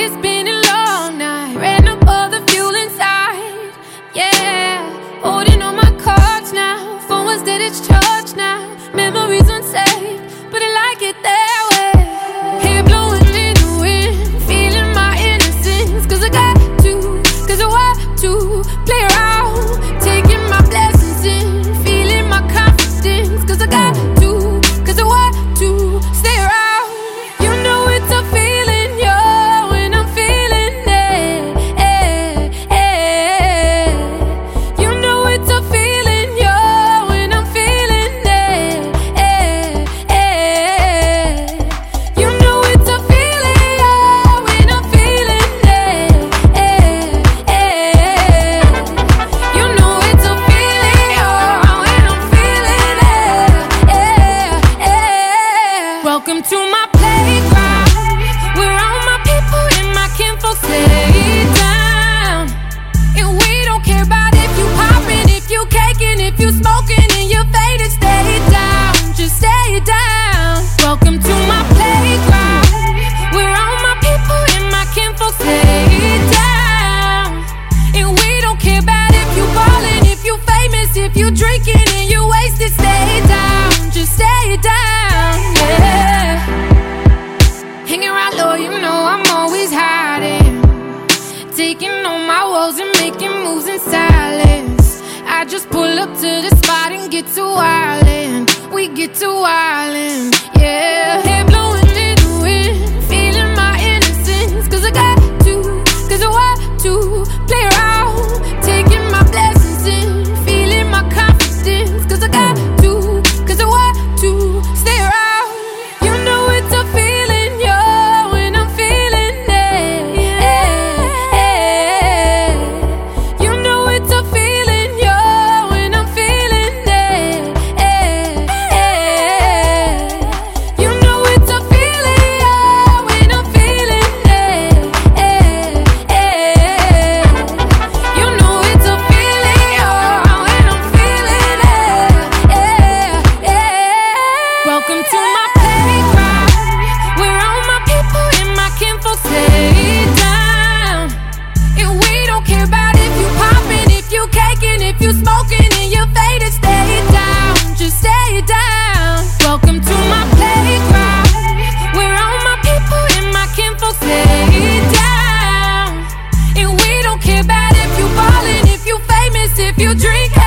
it's been a long night. Ran up all the fuel inside. Yeah, holding on my cards now. Phone was dead, it's charged now. Memories Come to my playground. Where all my people and my kinfolks lay down. And we don't care about if you poppin', if you cakin', if you smokin' And your faded, stay down, just stay down. taking on my walls and making moves in silence. I just pull up to the spot and get to wildin'. We get to wildin'. you drink